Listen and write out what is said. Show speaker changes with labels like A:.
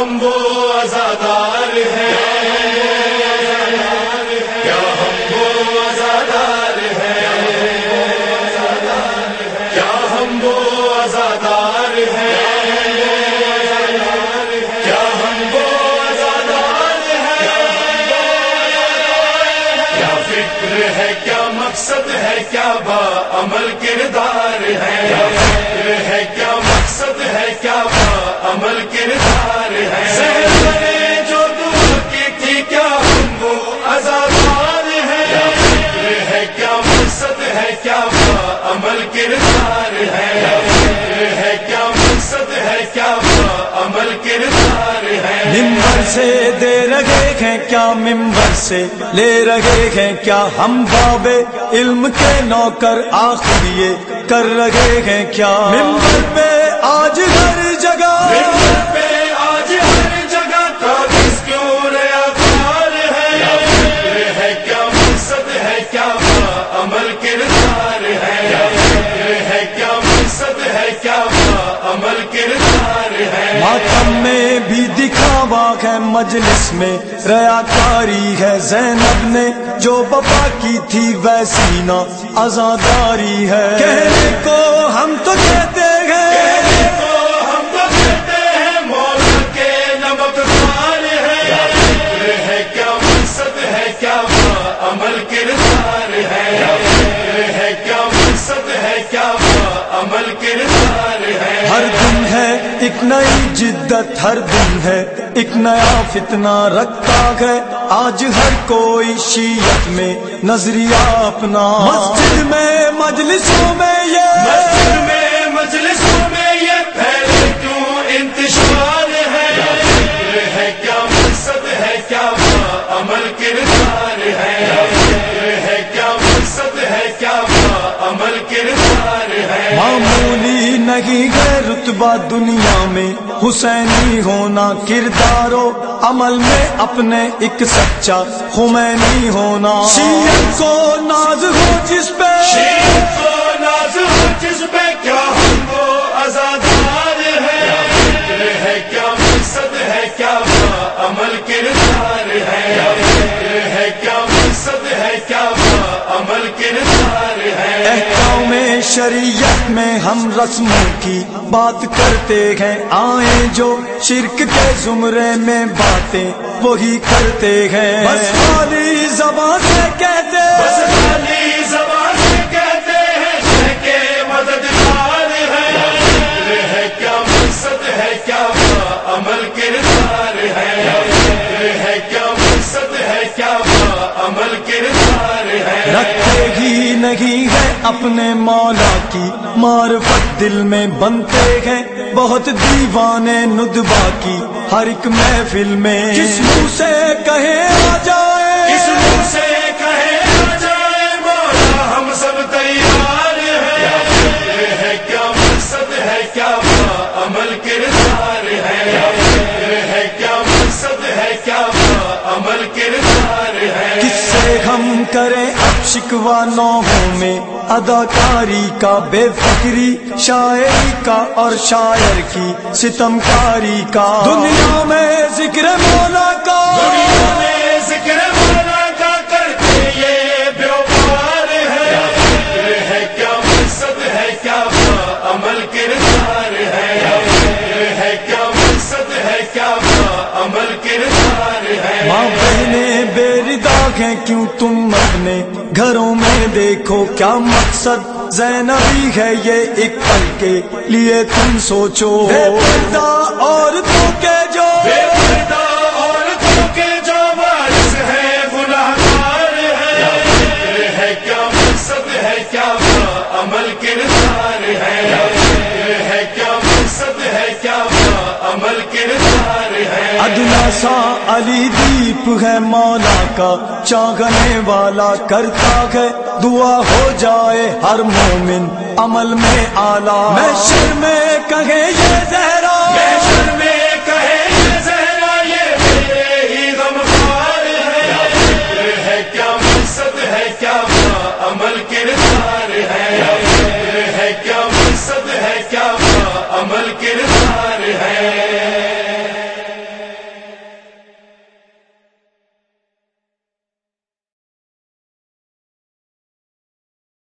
A: ہم وہ ازادار ہیں۔ کیا ہم وہ ہیں۔ کیا ہم وہ ہیں۔ فکر ہے، کیا مقصد ہے، کیا با عمل کردار ہے۔ فکر ہے، کیا مقصد ہے، کیا عمل کردار ہے۔ سہرے جو دور کی تھی کیا وہ ازادار ہے۔ کیا فکر ہے کیا مقصد ہے کیا با عمل کردار ہے۔ کیا فکر ہے کیا مقصد ہے کیا با عمل کردار ہے۔
B: ممبر سے دے رہے ہیں کیا ممبر سے لے رہے ہیں؟ کیا ہم باب علم کے نوکر آخریے کر رہے ہیں؟ کیا ممبر پہ آج ہر جگہ دکھاوا ہے مجلس میں ریا کاری ہے زینب نے، جو بپا کی تھی ویسی نا آزاداری ہے۔ کہنے کو ہم تو کہتے ہر دن ہے، ایک نئی جدت ہر دن ہے۔ ایک نیا فتنہ رکھتا ہے۔ آج ہر کوئی شیعت میں نظریہ اپنا۔ مسجد میں مجلسوں میں
A: مسجد
B: یہ
A: میں مجلسوں میں یہ پھیلے کیوں انتشار ہے۔ کیا ہے، کیا مقصد ہے، کیا عمل، کردار ہے۔
B: نہیں ہے رتبہ دنیا میں۔ حسینی ہونا کردار و عمل میں اپنے ایک سچا خمینی ہونا۔ شیعت کو ناز ہو جس پہ۔
A: شیر کو ناز ہو جس پہ کیا ہم وہ آزادار ہے۔ کیا فکر ہے کیا مقصد ہے کیا با عمل کردار ہے۔ کیا فکر ہے کیا مقصد ہے کیا با عمل کردار ہے۔
B: احکام میں شریعت میں ہم رسموں کی بات کرتے ہیں آئیں جو شرک کے زمرے میں باتیں وہی کرتے ہیں۔ بس خالی زبان سے کہتے
A: بس
B: اپنے مولا کی معرفت دل میں بنتے ہیں۔ بہت دیوانے ندبا کی ہر ایک محفل میں۔ کس منہ سے کہے آ جائے؟
A: اس منہ سے کہے آ جائے؟ مولا ہم سب تیار ہیں۔ ہے کیا مقصد ہے؟ کیا عمل کردار ہے؟ کیا ہے کیا مقصد ہے؟ کیا عمل کردار ہے؟
B: کریں اب شکوا نوحوں میں اداکاری کا بے فکری شاعری کا اور شاعر کی ستم کاری کا۔ دنیا میں ذکر مولا کا۔
A: دنیا میں ذکر مولا کا کرتے یہ بیوپار ہے۔ فکر ہے کیا مقصد ہے کیا عمل کردار ہے۔ فکر ہے کیا مقصد ہے کیا عمل کردار ہے۔
B: ماں بہنیں بے داغ ہیں کیوں تم اپنے گھروں میں دیکھو کیا مقصد زینبی ہے یہ ایک پل کے لیے تم سوچو پردہ عورتوں کے جو ادنا سا علی دیپ ہے مولا کا چاگنے والا کرتا ہے دعا ہو جائے ہر مومن عمل میں آلہ میں شر میں کہے یہ زہرا